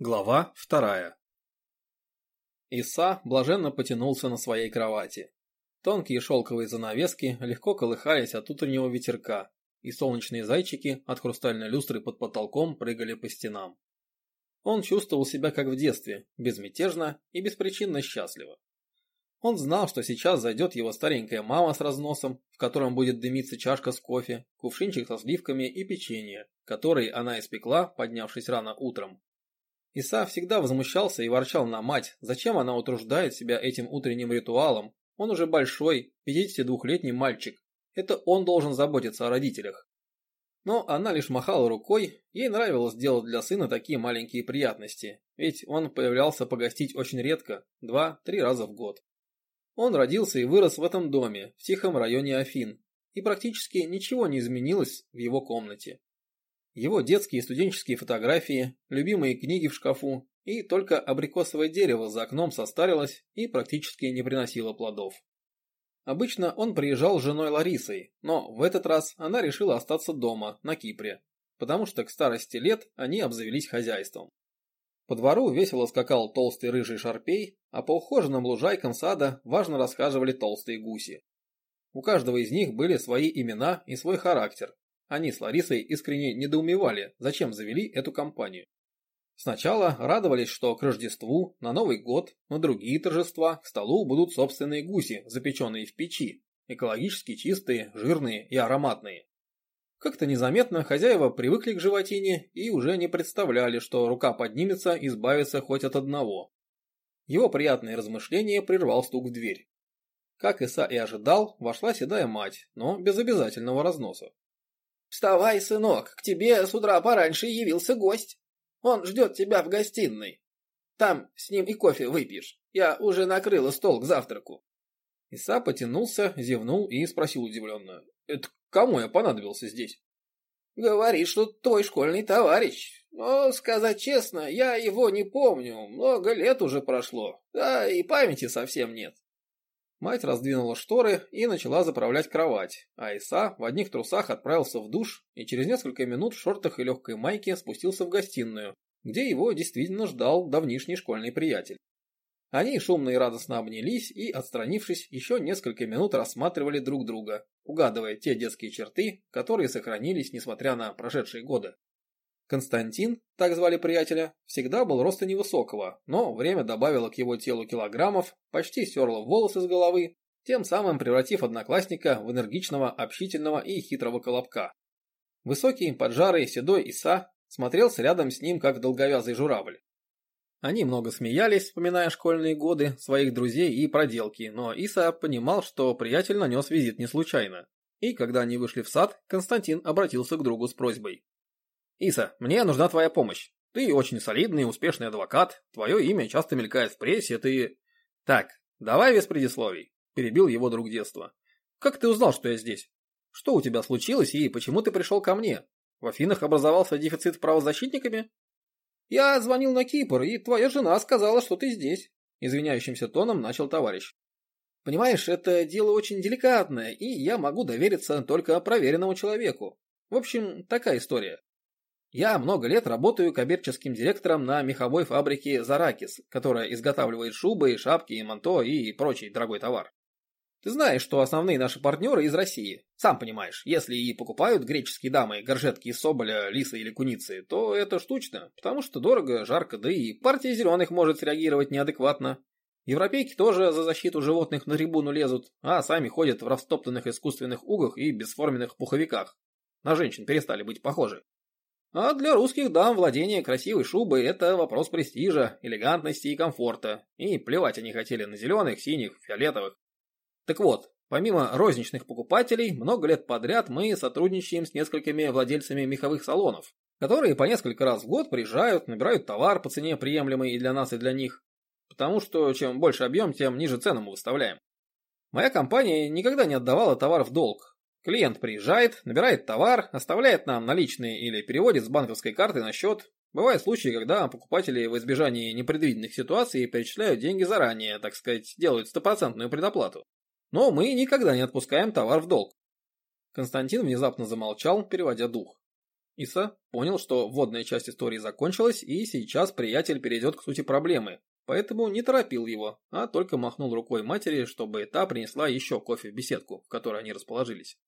Глава вторая Иса блаженно потянулся на своей кровати. Тонкие шелковые занавески легко колыхались от утреннего ветерка, и солнечные зайчики от хрустальной люстры под потолком прыгали по стенам. Он чувствовал себя как в детстве, безмятежно и беспричинно счастливо. Он знал, что сейчас зайдет его старенькая мама с разносом, в котором будет дымиться чашка с кофе, кувшинчик со сливками и печенье, который она испекла, поднявшись рано утром, Иса всегда возмущался и ворчал на мать, зачем она утруждает себя этим утренним ритуалом. Он уже большой, 52-летний мальчик. Это он должен заботиться о родителях. Но она лишь махала рукой, ей нравилось делать для сына такие маленькие приятности, ведь он появлялся погостить очень редко, два-три раза в год. Он родился и вырос в этом доме, в тихом районе Афин, и практически ничего не изменилось в его комнате его детские и студенческие фотографии, любимые книги в шкафу, и только абрикосовое дерево за окном состарилось и практически не приносило плодов. Обычно он приезжал с женой Ларисой, но в этот раз она решила остаться дома, на Кипре, потому что к старости лет они обзавелись хозяйством. По двору весело скакал толстый рыжий шарпей, а по ухоженным лужайкам сада важно расхаживали толстые гуси. У каждого из них были свои имена и свой характер, они с Ларисой искренне недоумевали, зачем завели эту компанию. Сначала радовались, что к Рождеству, на Новый год, на другие торжества к столу будут собственные гуси, запеченные в печи, экологически чистые, жирные и ароматные. Как-то незаметно хозяева привыкли к животине и уже не представляли, что рука поднимется и избавится хоть от одного. Его приятные размышления прервал стук в дверь. Как Иса и ожидал, вошла седая мать, но без обязательного разноса. «Вставай, сынок, к тебе с утра пораньше явился гость. Он ждет тебя в гостиной. Там с ним и кофе выпьешь. Я уже накрыла стол к завтраку». Иса потянулся, зевнул и спросил удивленно. «Это кому я понадобился здесь?» «Говорит, что твой школьный товарищ. Но, сказать честно, я его не помню. Много лет уже прошло. Да и памяти совсем нет. Мать раздвинула шторы и начала заправлять кровать, а Иса в одних трусах отправился в душ и через несколько минут в шортах и легкой майке спустился в гостиную, где его действительно ждал давнишний школьный приятель. Они шумно и радостно обнялись и, отстранившись, еще несколько минут рассматривали друг друга, угадывая те детские черты, которые сохранились несмотря на прошедшие годы. Константин, так звали приятеля, всегда был роста невысокого, но время добавило к его телу килограммов, почти стерло волосы с головы, тем самым превратив одноклассника в энергичного, общительного и хитрого колобка. Высокий, поджарый, седой Иса смотрелся рядом с ним, как долговязый журавль. Они много смеялись, вспоминая школьные годы, своих друзей и проделки, но Иса понимал, что приятель нанес визит не случайно. И когда они вышли в сад, Константин обратился к другу с просьбой. Иса, мне нужна твоя помощь. Ты очень солидный и успешный адвокат, твое имя часто мелькает в прессе, ты... Так, давай без предисловий, перебил его друг детства. Как ты узнал, что я здесь? Что у тебя случилось и почему ты пришел ко мне? В Афинах образовался дефицит правозащитниками? Я звонил на Кипр, и твоя жена сказала, что ты здесь. Извиняющимся тоном начал товарищ. Понимаешь, это дело очень деликатное, и я могу довериться только проверенному человеку. В общем, такая история. Я много лет работаю коммерческим директором на меховой фабрике «Заракис», которая изготавливает шубы, шапки, манто и прочий дорогой товар. Ты знаешь, что основные наши партнеры из России. Сам понимаешь, если и покупают греческие дамы горжетки из соболя, лиса или куницы, то это штучно, потому что дорого, жарко, да и партия зеленых может среагировать неадекватно. Европейки тоже за защиту животных на трибуну лезут, а сами ходят в растоптанных искусственных угах и бесформенных пуховиках. На женщин перестали быть похожи. А для русских дам владение красивой шубой – это вопрос престижа, элегантности и комфорта. И плевать они хотели на зеленых, синих, фиолетовых. Так вот, помимо розничных покупателей, много лет подряд мы сотрудничаем с несколькими владельцами меховых салонов, которые по несколько раз в год приезжают, набирают товар по цене приемлемой и для нас, и для них. Потому что чем больше объем, тем ниже цену мы выставляем. Моя компания никогда не отдавала товар в долг, Клиент приезжает, набирает товар, оставляет нам наличные или переводит с банковской карты на счет. Бывают случаи, когда покупатели в избежании непредвиденных ситуаций перечисляют деньги заранее, так сказать, делают стопроцентную предоплату. Но мы никогда не отпускаем товар в долг. Константин внезапно замолчал, переводя дух. Иса понял, что вводная часть истории закончилась, и сейчас приятель перейдет к сути проблемы, поэтому не торопил его, а только махнул рукой матери, чтобы та принесла еще кофе в беседку, в которой они расположились.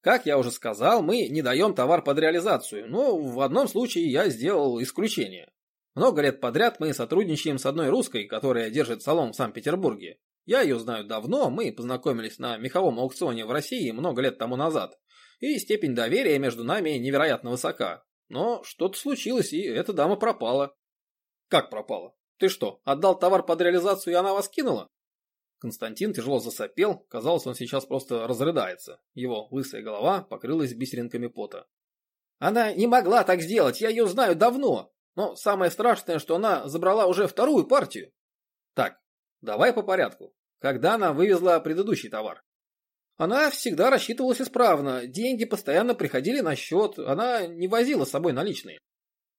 Как я уже сказал, мы не даем товар под реализацию, но в одном случае я сделал исключение. Много лет подряд мы сотрудничаем с одной русской, которая держит салон в Санкт-Петербурге. Я ее знаю давно, мы познакомились на меховом аукционе в России много лет тому назад и степень доверия между нами невероятно высока. Но что-то случилось, и эта дама пропала. Как пропала? Ты что, отдал товар под реализацию, и она вас кинула? Константин тяжело засопел, казалось, он сейчас просто разрыдается. Его лысая голова покрылась бисеринками пота. Она не могла так сделать, я ее знаю давно. Но самое страшное, что она забрала уже вторую партию. Так, давай по порядку. Когда она вывезла предыдущий товар? Она всегда рассчитывалась исправно, деньги постоянно приходили на счет, она не возила с собой наличные.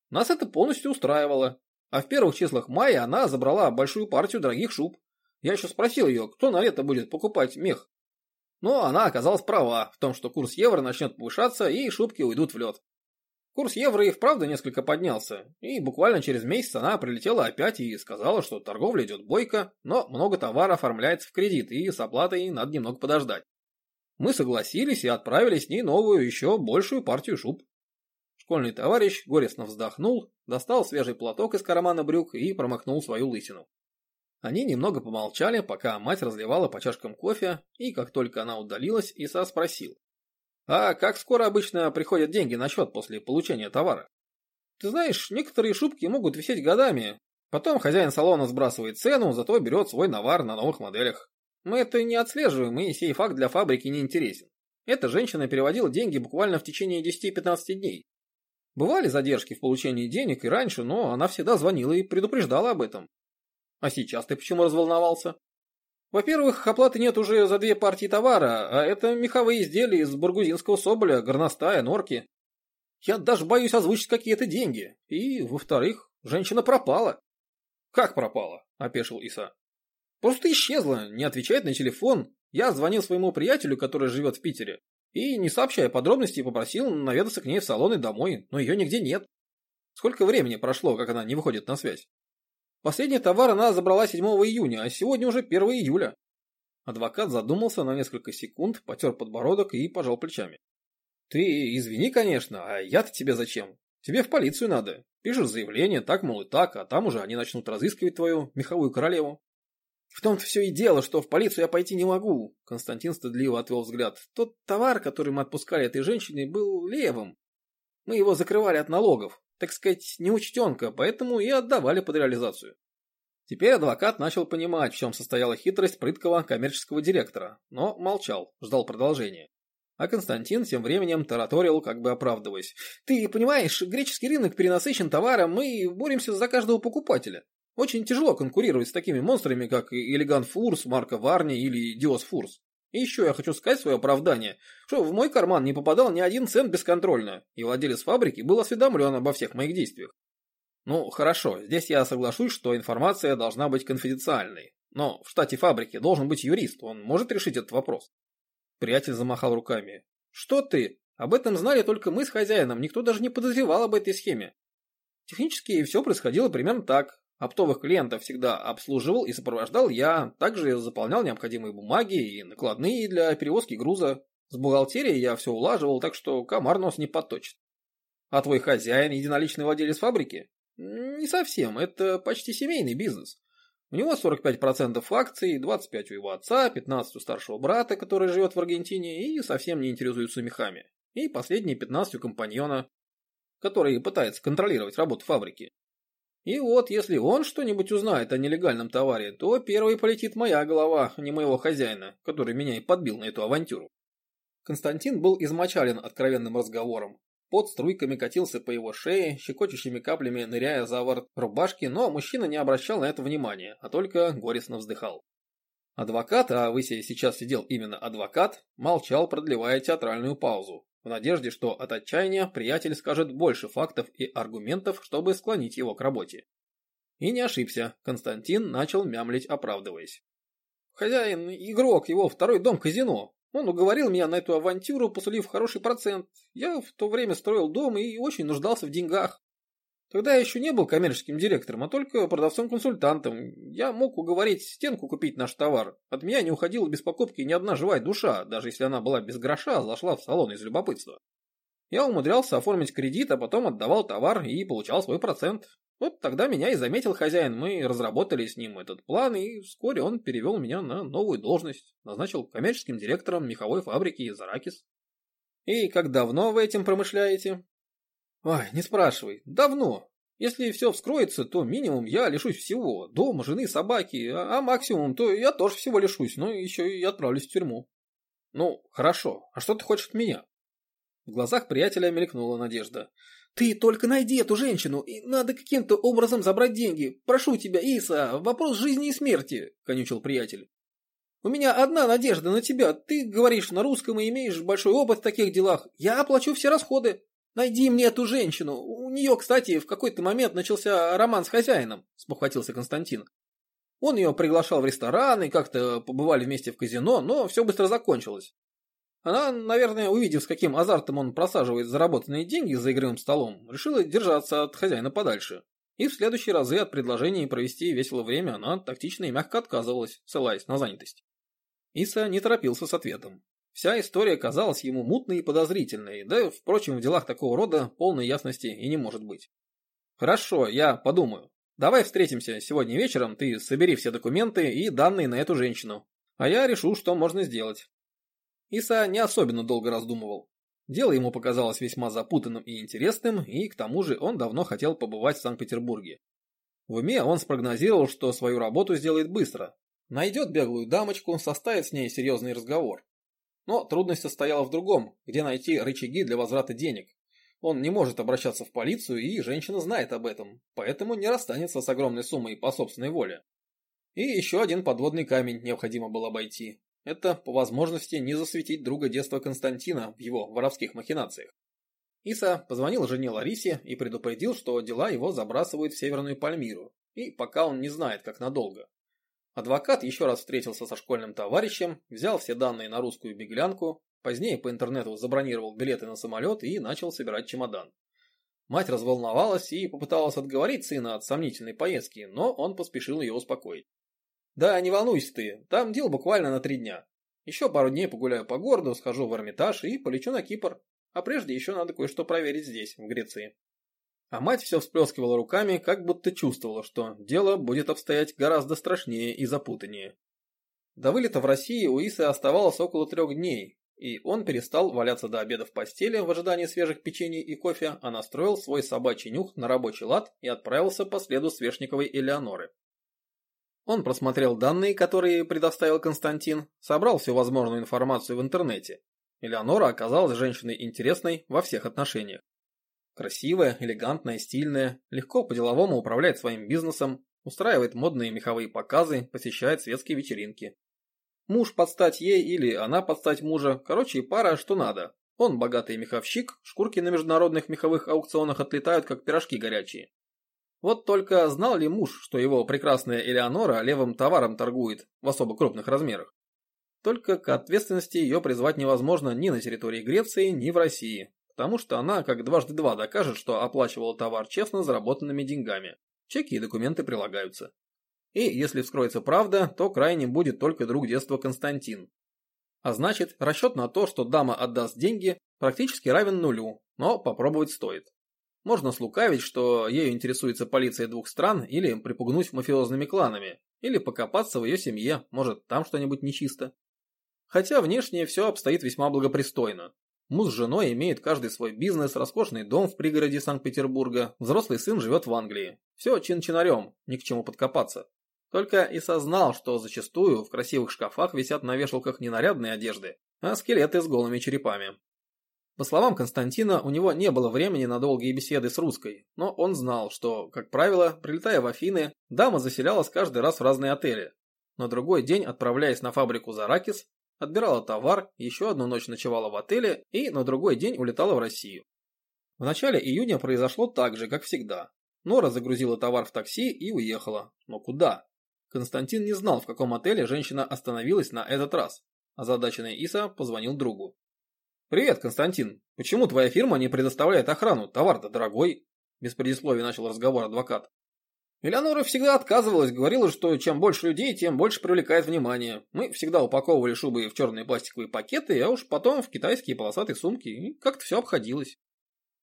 Нас это полностью устраивало. А в первых числах мая она забрала большую партию дорогих шуб. Я еще спросил ее, кто на лето будет покупать мех. Но она оказалась права в том, что курс евро начнет повышаться и шубки уйдут в лед. Курс евро и вправду несколько поднялся, и буквально через месяц она прилетела опять и сказала, что торговля идет бойко, но много товара оформляется в кредит, и с оплатой надо немного подождать. Мы согласились и отправили с ней новую, еще большую партию шуб. Школьный товарищ горестно вздохнул, достал свежий платок из кармана брюк и промахнул свою лысину. Они немного помолчали, пока мать разливала по чашкам кофе, и как только она удалилась, Иса спросил. «А как скоро обычно приходят деньги на счет после получения товара?» «Ты знаешь, некоторые шубки могут висеть годами. Потом хозяин салона сбрасывает цену, зато берет свой навар на новых моделях. Мы это не отслеживаем, и сей факт для фабрики не интересен. Эта женщина переводила деньги буквально в течение 10-15 дней. Бывали задержки в получении денег и раньше, но она всегда звонила и предупреждала об этом. А сейчас ты почему разволновался? Во-первых, оплаты нет уже за две партии товара, а это меховые изделия из бургузинского соболя, горностая, норки. Я даже боюсь озвучить какие-то деньги. И, во-вторых, женщина пропала. Как пропала? – опешил Иса. Просто исчезла, не отвечает на телефон. Я звонил своему приятелю, который живет в Питере, и, не сообщая подробностей, попросил наведаться к ней в салон и домой, но ее нигде нет. Сколько времени прошло, как она не выходит на связь? Последний товар она забрала 7 июня, а сегодня уже 1 июля. Адвокат задумался на несколько секунд, потер подбородок и пожал плечами. Ты извини, конечно, а я-то тебе зачем? Тебе в полицию надо. Пишешь заявление, так, мол, и так, а там уже они начнут разыскивать твою меховую королеву. В том-то все и дело, что в полицию я пойти не могу. Константин стыдливо отвел взгляд. Тот товар, который мы отпускали этой женщине, был левым. Мы его закрывали от налогов, так сказать, неучтенка, поэтому и отдавали под реализацию. Теперь адвокат начал понимать, в чем состояла хитрость прыткого коммерческого директора, но молчал, ждал продолжения. А Константин тем временем тараторил, как бы оправдываясь. «Ты понимаешь, греческий рынок перенасыщен товаром, мы боремся за каждого покупателя. Очень тяжело конкурировать с такими монстрами, как Элеган Фурс, Марка Варни или Диос Фурс. И еще я хочу сказать свое оправдание, что в мой карман не попадал ни один цент бесконтрольно, и владелец фабрики был осведомлен обо всех моих действиях. Ну, хорошо, здесь я соглашусь, что информация должна быть конфиденциальной. Но в штате фабрики должен быть юрист, он может решить этот вопрос. Приятель замахал руками. Что ты? Об этом знали только мы с хозяином, никто даже не подозревал об этой схеме. Технически все происходило примерно так. Оптовых клиентов всегда обслуживал и сопровождал я, также заполнял необходимые бумаги и накладные для перевозки груза. С бухгалтерией я все улаживал, так что комар нос не подточит. А твой хозяин единоличный владелец фабрики? Не совсем, это почти семейный бизнес. У него 45% акций, 25% у его отца, 15% у старшего брата, который живет в Аргентине и совсем не интересуется мехами. И последние 15% у компаньона, который пытается контролировать работу фабрики. И вот, если он что-нибудь узнает о нелегальном товаре, то первой полетит моя голова, а не моего хозяина, который меня и подбил на эту авантюру. Константин был измочален откровенным разговором. Под струйками катился по его шее, щекочущими каплями ныряя за ворот рубашки, но мужчина не обращал на это внимания, а только горестно вздыхал. Адвокат, а Исе сейчас сидел именно адвокат, молчал, продлевая театральную паузу, в надежде, что от отчаяния приятель скажет больше фактов и аргументов, чтобы склонить его к работе. И не ошибся, Константин начал мямлить, оправдываясь. Хозяин – игрок, его второй дом казино. Он уговорил меня на эту авантюру, посулив хороший процент. Я в то время строил дом и очень нуждался в деньгах. Тогда я еще не был коммерческим директором, а только продавцом-консультантом. Я мог уговорить стенку купить наш товар. От меня не уходила без покупки ни одна живая душа, даже если она была без гроша, зашла в салон из любопытства. Я умудрялся оформить кредит, а потом отдавал товар и получал свой процент. Вот тогда меня и заметил хозяин, мы разработали с ним этот план, и вскоре он перевел меня на новую должность, назначил коммерческим директором меховой фабрики из Аракис. И как давно вы этим промышляете? Ой, не спрашивай, давно. Если все вскроется, то минимум я лишусь всего, дома, жены, собаки, а, а максимум, то я тоже всего лишусь, но еще и отправлюсь в тюрьму. Ну, хорошо, а что ты хочешь от меня? В глазах приятеля мелькнула надежда. «Ты только найди эту женщину, и надо каким-то образом забрать деньги. Прошу тебя, Иса, вопрос жизни и смерти», – конючил приятель. «У меня одна надежда на тебя. Ты говоришь на русском и имеешь большой опыт в таких делах. Я оплачу все расходы. Найди мне эту женщину. У нее, кстати, в какой-то момент начался роман с хозяином», – спохватился Константин. Он ее приглашал в ресторан и как-то побывали вместе в казино, но все быстро закончилось. Она, наверное, увидев, с каким азартом он просаживает заработанные деньги за игровым столом, решила держаться от хозяина подальше. И в следующие разы от предложений провести весело время она тактично и мягко отказывалась, ссылаясь на занятость. Иса не торопился с ответом. Вся история казалась ему мутной и подозрительной, да, впрочем, в делах такого рода полной ясности и не может быть. «Хорошо, я подумаю. Давай встретимся сегодня вечером, ты собери все документы и данные на эту женщину, а я решу, что можно сделать. Иса не особенно долго раздумывал. Дело ему показалось весьма запутанным и интересным, и к тому же он давно хотел побывать в Санкт-Петербурге. В уме он спрогнозировал, что свою работу сделает быстро. Найдет беглую дамочку, составит с ней серьезный разговор. Но трудность состояла в другом, где найти рычаги для возврата денег. Он не может обращаться в полицию, и женщина знает об этом, поэтому не расстанется с огромной суммой по собственной воле. И еще один подводный камень необходимо было обойти. Это по возможности не засветить друга детства Константина в его воровских махинациях. Иса позвонил жене Ларисе и предупредил, что дела его забрасывают в Северную Пальмиру, и пока он не знает, как надолго. Адвокат еще раз встретился со школьным товарищем, взял все данные на русскую беглянку, позднее по интернету забронировал билеты на самолет и начал собирать чемодан. Мать разволновалась и попыталась отговорить сына от сомнительной поездки, но он поспешил ее успокоить. Да, не волнуйся ты, там дел буквально на три дня. Еще пару дней погуляю по городу, схожу в Эрмитаж и полечу на Кипр. А прежде еще надо кое-что проверить здесь, в Греции. А мать все всплескивала руками, как будто чувствовала, что дело будет обстоять гораздо страшнее и запутаннее. До вылета в Россию у Исы оставалось около трех дней, и он перестал валяться до обеда в постели в ожидании свежих печений и кофе, а настроил свой собачий нюх на рабочий лад и отправился по следу Свешниковой Элеоноры. Он просмотрел данные, которые предоставил Константин, собрал всю возможную информацию в интернете. Элеонора оказалась женщиной интересной во всех отношениях. Красивая, элегантная, стильная, легко по-деловому управляет своим бизнесом, устраивает модные меховые показы, посещает светские вечеринки. Муж подстать ей или она подстать мужа, короче, пара что надо. Он богатый меховщик, шкурки на международных меховых аукционах отлетают, как пирожки горячие. Вот только знал ли муж, что его прекрасная Элеонора левым товаром торгует в особо крупных размерах? Только к ответственности ее призвать невозможно ни на территории Греции, ни в России, потому что она как дважды два докажет, что оплачивала товар честно заработанными деньгами. Чеки и документы прилагаются. И если вскроется правда, то крайним будет только друг детства Константин. А значит, расчет на то, что дама отдаст деньги, практически равен нулю, но попробовать стоит. Можно слукавить, что ею интересуется полиция двух стран, или припугнуть мафиозными кланами, или покопаться в ее семье, может там что-нибудь нечисто. Хотя внешне все обстоит весьма благопристойно. Муж с женой имеет каждый свой бизнес, роскошный дом в пригороде Санкт-Петербурга, взрослый сын живет в Англии. Все чин-чинарем, ни к чему подкопаться. Только и сознал, что зачастую в красивых шкафах висят на вешалках не нарядные одежды, а скелеты с голыми черепами. По словам Константина, у него не было времени на долгие беседы с русской, но он знал, что, как правило, прилетая в Афины, дама заселялась каждый раз в разные отели. На другой день, отправляясь на фабрику Заракис, отбирала товар, еще одну ночь ночевала в отеле и на другой день улетала в Россию. В начале июня произошло так же, как всегда. Нора загрузила товар в такси и уехала. Но куда? Константин не знал, в каком отеле женщина остановилась на этот раз. Озадаченный Иса позвонил другу. «Привет, Константин. Почему твоя фирма не предоставляет охрану? Товар-то дорогой». Без предисловия начал разговор адвокат. Элеонора всегда отказывалась, говорила, что чем больше людей, тем больше привлекает внимание. Мы всегда упаковывали шубы в черные пластиковые пакеты, а уж потом в китайские полосатые сумки, и как-то все обходилось.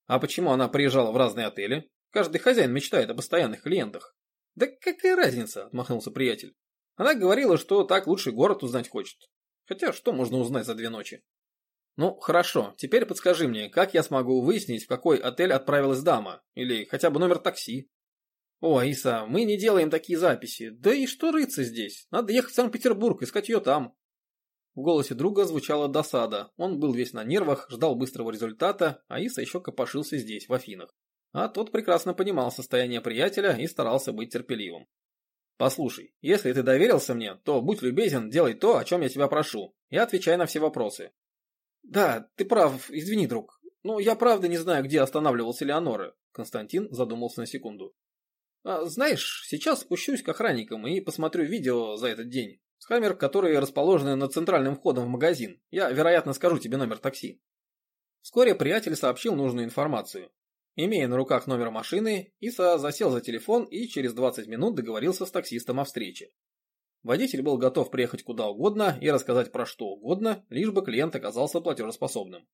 А почему она приезжала в разные отели? Каждый хозяин мечтает о постоянных клиентах. Да какая разница, отмахнулся приятель. Она говорила, что так лучший город узнать хочет. Хотя что можно узнать за две ночи? Ну, хорошо, теперь подскажи мне, как я смогу выяснить, в какой отель отправилась дама? Или хотя бы номер такси? О, Иса, мы не делаем такие записи. Да и что рыться здесь? Надо ехать в Санкт-Петербург, искать ее там. В голосе друга звучала досада. Он был весь на нервах, ждал быстрого результата, а Иса еще копошился здесь, в Афинах. А тот прекрасно понимал состояние приятеля и старался быть терпеливым. Послушай, если ты доверился мне, то будь любезен, делай то, о чем я тебя прошу, и отвечай на все вопросы. Да, ты прав, извини, друг. Но я правда не знаю, где останавливался Леонора. Константин задумался на секунду. А, знаешь, сейчас спущусь к охранникам и посмотрю видео за этот день. С камер, которые расположены над центральным входом в магазин. Я, вероятно, скажу тебе номер такси. Вскоре приятель сообщил нужную информацию. Имея на руках номер машины, Иса засел за телефон и через 20 минут договорился с таксистом о встрече. Водитель был готов приехать куда угодно и рассказать про что угодно, лишь бы клиент оказался платежеспособным.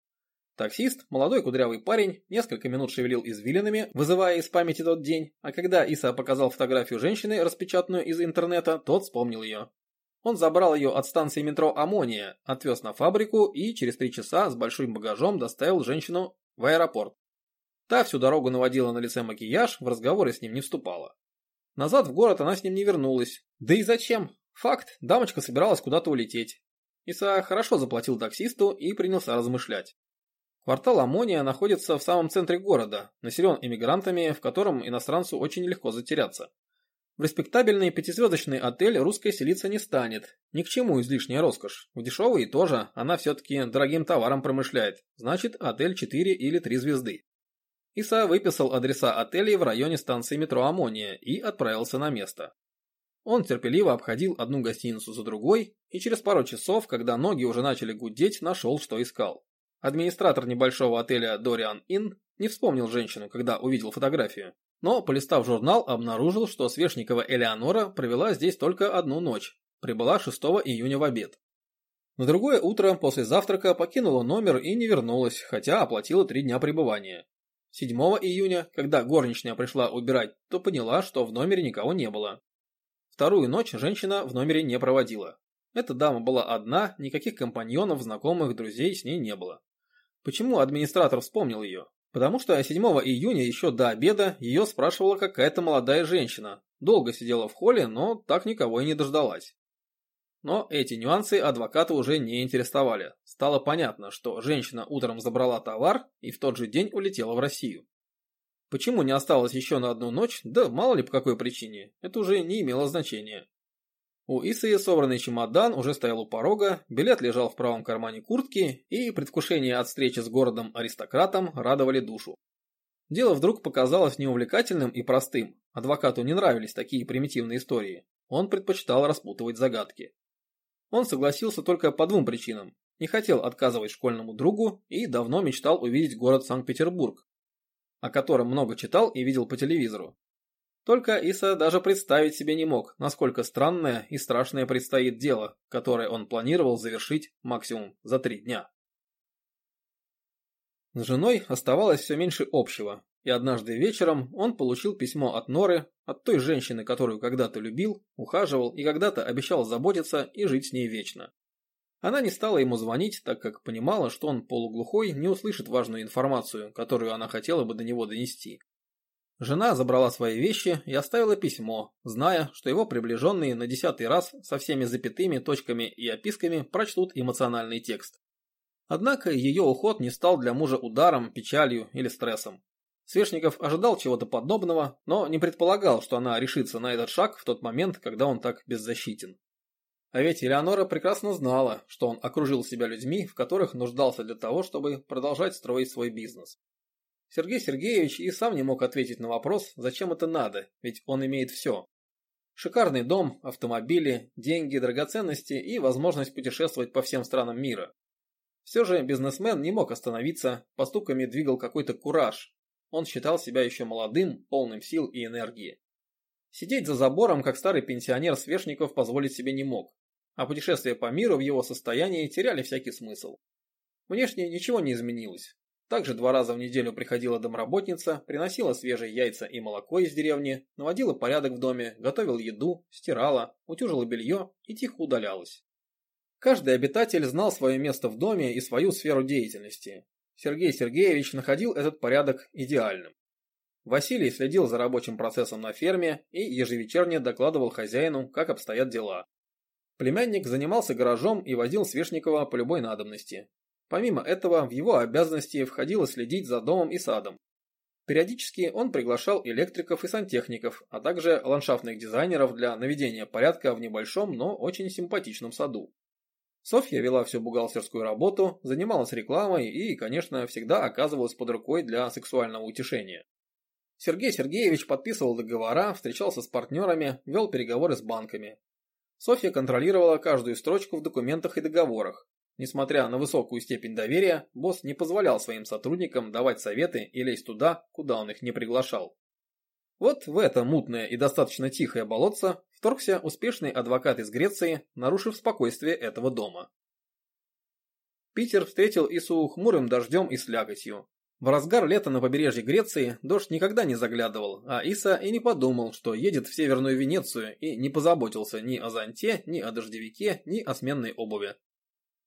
Таксист, молодой кудрявый парень, несколько минут шевелил извилинами, вызывая из памяти тот день, а когда Иса показал фотографию женщины, распечатанную из интернета, тот вспомнил ее. Он забрал ее от станции метро Амония, отвез на фабрику и через три часа с большим багажом доставил женщину в аэропорт. Та всю дорогу наводила на лице макияж, в разговоры с ним не вступала. Назад в город она с ним не вернулась. Да и зачем? Факт, дамочка собиралась куда-то улететь. Иса хорошо заплатил таксисту и принялся размышлять. Квартал Амония находится в самом центре города, населен иммигрантами, в котором иностранцу очень легко затеряться. В респектабельный пятизвездочный отель русская селиться не станет. Ни к чему излишняя роскошь. В дешевые тоже, она все-таки дорогим товаром промышляет. Значит, отель 4 или 3 звезды. Иса выписал адреса отелей в районе станции метро Амония и отправился на место. Он терпеливо обходил одну гостиницу за другой и через пару часов, когда ноги уже начали гудеть, нашел, что искал. Администратор небольшого отеля Dorian Inn не вспомнил женщину, когда увидел фотографию, но, полистав журнал, обнаружил, что Свешникова Элеонора провела здесь только одну ночь, прибыла 6 июня в обед. На другое утро после завтрака покинула номер и не вернулась, хотя оплатила три дня пребывания. 7 июня, когда горничная пришла убирать, то поняла, что в номере никого не было. Вторую ночь женщина в номере не проводила. Эта дама была одна, никаких компаньонов, знакомых, друзей с ней не было. Почему администратор вспомнил ее? Потому что 7 июня еще до обеда ее спрашивала какая-то молодая женщина. Долго сидела в холле, но так никого и не дождалась. Но эти нюансы адвоката уже не интересовали. Стало понятно, что женщина утром забрала товар и в тот же день улетела в Россию. Почему не осталось еще на одну ночь, да мало ли по какой причине, это уже не имело значения. У Исы собранный чемодан уже стоял у порога, билет лежал в правом кармане куртки, и предвкушение от встречи с городом-аристократом радовали душу. Дело вдруг показалось неувлекательным и простым. Адвокату не нравились такие примитивные истории. Он предпочитал распутывать загадки. Он согласился только по двум причинам. Не хотел отказывать школьному другу и давно мечтал увидеть город Санкт-Петербург, о котором много читал и видел по телевизору. Только Иса даже представить себе не мог, насколько странное и страшное предстоит дело, которое он планировал завершить максимум за три дня. С женой оставалось все меньше общего, и однажды вечером он получил письмо от Норы, от той женщины, которую когда-то любил, ухаживал и когда-то обещал заботиться и жить с ней вечно. Она не стала ему звонить, так как понимала, что он полуглухой не услышит важную информацию, которую она хотела бы до него донести. Жена забрала свои вещи и оставила письмо, зная, что его приближенные на десятый раз со всеми запятыми, точками и описками прочтут эмоциональный текст. Однако ее уход не стал для мужа ударом, печалью или стрессом. Свешников ожидал чего-то подобного, но не предполагал, что она решится на этот шаг в тот момент, когда он так беззащитен. А ведь Элеонора прекрасно знала, что он окружил себя людьми, в которых нуждался для того, чтобы продолжать строить свой бизнес. Сергей Сергеевич и сам не мог ответить на вопрос, зачем это надо, ведь он имеет все. Шикарный дом, автомобили, деньги, драгоценности и возможность путешествовать по всем странам мира. Все же бизнесмен не мог остановиться, поступками двигал какой-то кураж. Он считал себя еще молодым, полным сил и энергии. Сидеть за забором, как старый пенсионер Свешников, позволить себе не мог, а путешествия по миру в его состоянии теряли всякий смысл. Внешне ничего не изменилось. Также два раза в неделю приходила домработница, приносила свежие яйца и молоко из деревни, наводила порядок в доме, готовила еду, стирала, утюжила белье и тихо удалялась. Каждый обитатель знал свое место в доме и свою сферу деятельности. Сергей Сергеевич находил этот порядок идеальным. Василий следил за рабочим процессом на ферме и ежевечерне докладывал хозяину, как обстоят дела. Племянник занимался гаражом и возил Свешникова по любой надобности. Помимо этого, в его обязанности входило следить за домом и садом. Периодически он приглашал электриков и сантехников, а также ландшафтных дизайнеров для наведения порядка в небольшом, но очень симпатичном саду. Софья вела всю бухгалтерскую работу, занималась рекламой и, конечно, всегда оказывалась под рукой для сексуального утешения. Сергей Сергеевич подписывал договора, встречался с партнерами, вел переговоры с банками. Софья контролировала каждую строчку в документах и договорах. Несмотря на высокую степень доверия, босс не позволял своим сотрудникам давать советы и лезть туда, куда он их не приглашал. Вот в это мутное и достаточно тихое болотце вторгся успешный адвокат из Греции, нарушив спокойствие этого дома. Питер встретил Ису хмурым дождем и слякотью. В разгар лета на побережье Греции дождь никогда не заглядывал, а Иса и не подумал, что едет в Северную Венецию и не позаботился ни о зонте, ни о дождевике, ни о сменной обуви.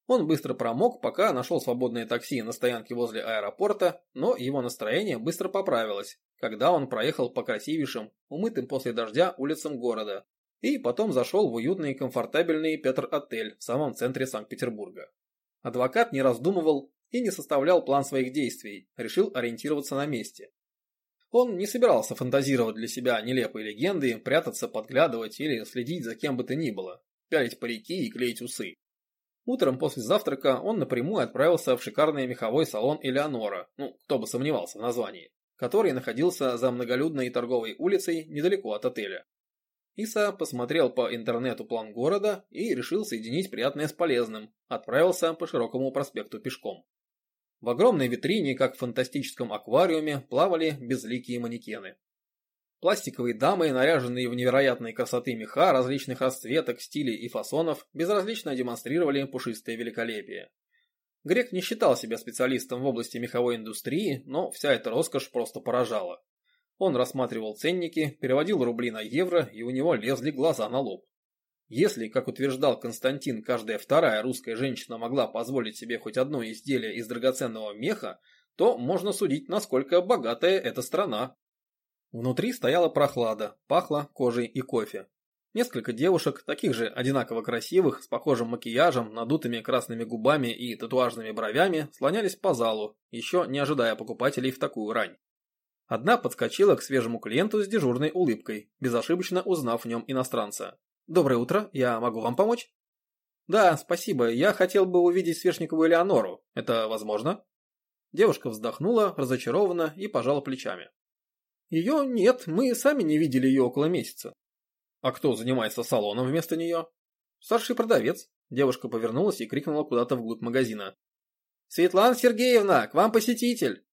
Он быстро промок, пока нашел свободное такси на стоянке возле аэропорта, но его настроение быстро поправилось, когда он проехал по красивейшим, умытым после дождя улицам города, и потом зашел в уютный и комфортабельный Петр-отель в самом центре Санкт-Петербурга. Адвокат не раздумывал и не составлял план своих действий, решил ориентироваться на месте. Он не собирался фантазировать для себя нелепые легенды, прятаться, подглядывать или следить за кем бы то ни было, пялить парики и клеить усы. Утром после завтрака он напрямую отправился в шикарный меховой салон Элеонора, ну, кто бы сомневался в названии, который находился за многолюдной торговой улицей недалеко от отеля. Иса посмотрел по интернету план города и решил соединить приятное с полезным, отправился по широкому проспекту пешком. В огромной витрине, как в фантастическом аквариуме, плавали безликие манекены. Пластиковые дамы, наряженные в невероятной красоты меха различных расцветок, стилей и фасонов, безразлично демонстрировали пушистое великолепие. Грек не считал себя специалистом в области меховой индустрии, но вся эта роскошь просто поражала. Он рассматривал ценники, переводил рубли на евро, и у него лезли глаза на лоб. Если, как утверждал Константин, каждая вторая русская женщина могла позволить себе хоть одно изделие из драгоценного меха, то можно судить, насколько богатая эта страна. Внутри стояла прохлада, пахло кожей и кофе. Несколько девушек, таких же одинаково красивых, с похожим макияжем, надутыми красными губами и татуажными бровями, слонялись по залу, еще не ожидая покупателей в такую рань. Одна подскочила к свежему клиенту с дежурной улыбкой, безошибочно узнав в нем иностранца. «Доброе утро, я могу вам помочь?» «Да, спасибо, я хотел бы увидеть Свешникову Элеонору. Это возможно?» Девушка вздохнула, разочарованно и пожала плечами. Ее нет, мы сами не видели ее около месяца. А кто занимается салоном вместо нее? Старший продавец. Девушка повернулась и крикнула куда-то вглубь магазина. «Светлана Сергеевна, к вам посетитель!»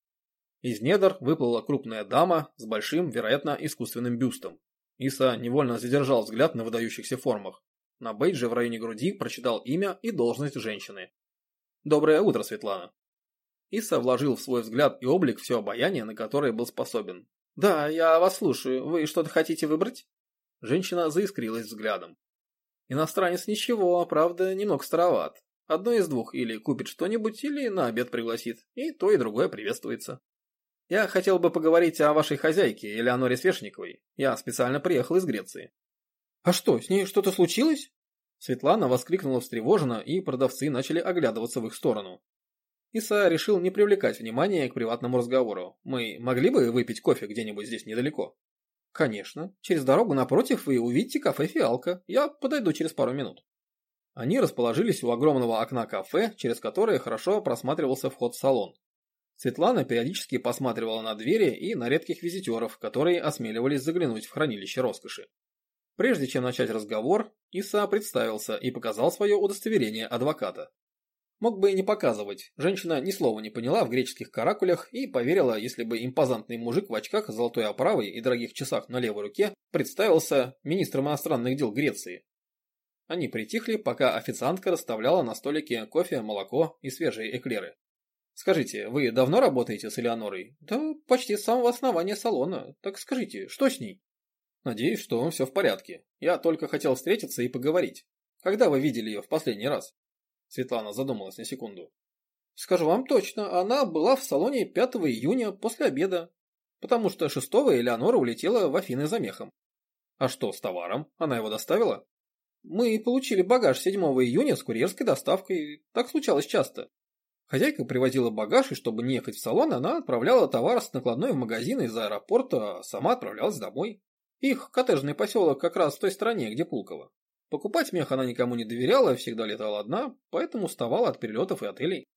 Из недр выплыла крупная дама с большим, вероятно, искусственным бюстом. Иса невольно задержал взгляд на выдающихся формах. На бейдже в районе груди прочитал имя и должность женщины. «Доброе утро, Светлана!» Иса вложил в свой взгляд и облик все обаяние, на которое был способен. «Да, я вас слушаю. Вы что-то хотите выбрать?» Женщина заискрилась взглядом. Иностранец ничего, правда, немного староват. Одно из двух, или купит что-нибудь, или на обед пригласит. И то, и другое приветствуется. Я хотел бы поговорить о вашей хозяйке, Элеоноре Свешниковой. Я специально приехал из Греции. А что, с ней что-то случилось? Светлана воскликнула встревоженно, и продавцы начали оглядываться в их сторону. Иса решил не привлекать внимания к приватному разговору. Мы могли бы выпить кофе где-нибудь здесь недалеко? Конечно. Через дорогу напротив вы увидите кафе «Фиалка». Я подойду через пару минут. Они расположились у огромного окна кафе, через которое хорошо просматривался вход в салон. Светлана периодически посматривала на двери и на редких визитеров, которые осмеливались заглянуть в хранилище роскоши. Прежде чем начать разговор, Иса представился и показал свое удостоверение адвоката. Мог бы и не показывать, женщина ни слова не поняла в греческих каракулях и поверила, если бы импозантный мужик в очках с золотой оправой и дорогих часах на левой руке представился министром иностранных дел Греции. Они притихли, пока официантка расставляла на столике кофе, молоко и свежие эклеры. «Скажите, вы давно работаете с Элеонорой?» «Да почти с самого основания салона. Так скажите, что с ней?» Надеюсь, что все в порядке. Я только хотел встретиться и поговорить. Когда вы видели ее в последний раз? Светлана задумалась на секунду. Скажу вам точно, она была в салоне 5 июня после обеда, потому что 6 Элеонора улетела в Афины за мехом. А что с товаром? Она его доставила? Мы получили багаж 7 июня с курьерской доставкой. Так случалось часто. Хозяйка привозила багаж, и чтобы не ехать в салон, она отправляла товар с накладной в магазин из аэропорта, а сама отправлялась домой. Их коттеджный поселок как раз в той стороне, где Пулково. Покупать мех она никому не доверяла, всегда летала одна, поэтому уставала от перелетов и отелей.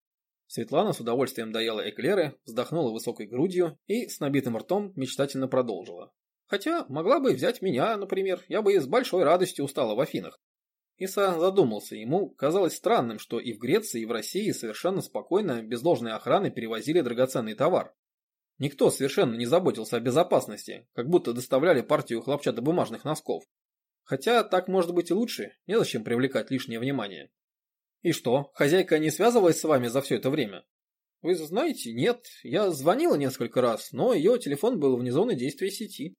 Светлана с удовольствием доела эклеры, вздохнула высокой грудью и с набитым ртом мечтательно продолжила. Хотя могла бы взять меня, например, я бы с большой радостью устала в Афинах. Иса задумался, ему казалось странным, что и в Греции, и в России совершенно спокойно, без ложной охраны перевозили драгоценный товар. Никто совершенно не заботился о безопасности, как будто доставляли партию хлопчатобумажных носков. Хотя так может быть и лучше, незачем привлекать лишнее внимание. И что, хозяйка не связывалась с вами за все это время? Вы знаете, нет, я звонила несколько раз, но ее телефон был вне зоны действия сети.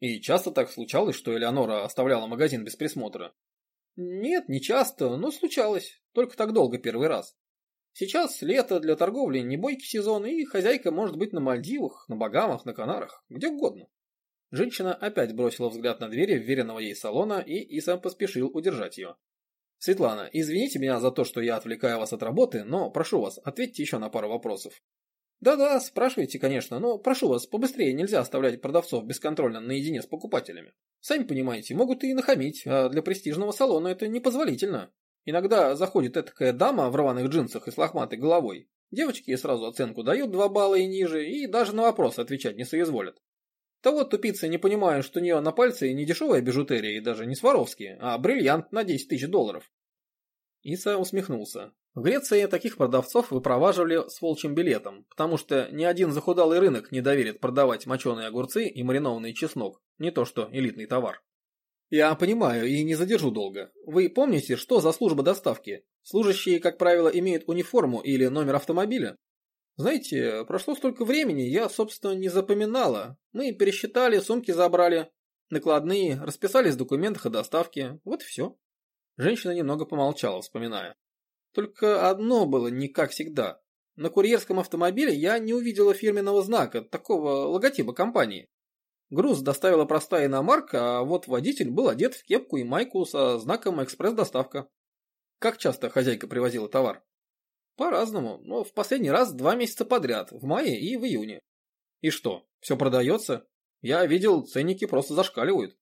И часто так случалось, что Элеонора оставляла магазин без присмотра? Нет, не часто, но случалось, только так долго первый раз. Сейчас лето для торговли не бойкий сезон, и хозяйка может быть на Мальдивах, на Багамах, на Канарах, где угодно. Женщина опять бросила взгляд на двери вверенного ей салона, и Иса поспешил удержать ее. «Светлана, извините меня за то, что я отвлекаю вас от работы, но прошу вас, ответьте еще на пару вопросов». «Да-да, спрашивайте, конечно, но прошу вас, побыстрее нельзя оставлять продавцов бесконтрольно наедине с покупателями. Сами понимаете, могут и нахамить, а для престижного салона это непозволительно. Иногда заходит такая дама в рваных джинсах и с лохматой головой. Девочки ей сразу оценку дают 2 балла и ниже, и даже на вопрос отвечать не соизволят. То вот тупицы не понимают, что у нее на пальце не дешевая бижутерия и даже не Сваровский, а бриллиант на 10 тысяч долларов. Иса усмехнулся. В Греции таких продавцов выпроваживали с волчьим билетом, потому что ни один захудалый рынок не доверит продавать моченые огурцы и маринованный чеснок, не то что элитный товар. Я понимаю и не задержу долго. Вы помните, что за служба доставки? Служащие, как правило, имеют униформу или номер автомобиля? Знаете, прошло столько времени, я, собственно, не запоминала. Мы пересчитали, сумки забрали, накладные, расписались в документах о доставке. Вот все. Женщина немного помолчала, вспоминая. Только одно было не как всегда. На курьерском автомобиле я не увидела фирменного знака, такого логотипа компании. Груз доставила простая иномарка, а вот водитель был одет в кепку и майку со знаком «Экспресс-доставка». Как часто хозяйка привозила товар? По-разному, но в последний раз два месяца подряд, в мае и в июне. И что, все продается? Я видел, ценники просто зашкаливают.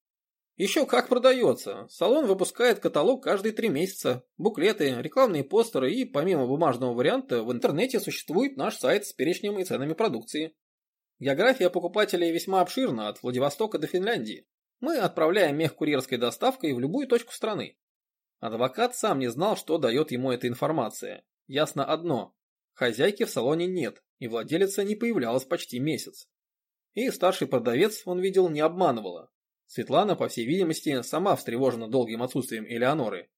Еще как продается. Салон выпускает каталог каждые три месяца. Буклеты, рекламные постеры и, помимо бумажного варианта, в интернете существует наш сайт с перечнем и ценами продукции. География покупателей весьма обширна, от Владивостока до Финляндии. Мы отправляем мех курьерской доставкой в любую точку страны. Адвокат сам не знал, что дает ему эта информация. Ясно одно. Хозяйки в салоне нет, и владелица не появлялась почти месяц. И старший продавец, он видел, не обманывала. Светлана, по всей видимости, сама встревожена долгим отсутствием Элеоноры.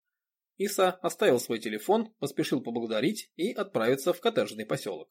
Иса оставил свой телефон, поспешил поблагодарить и отправиться в коттеджный поселок.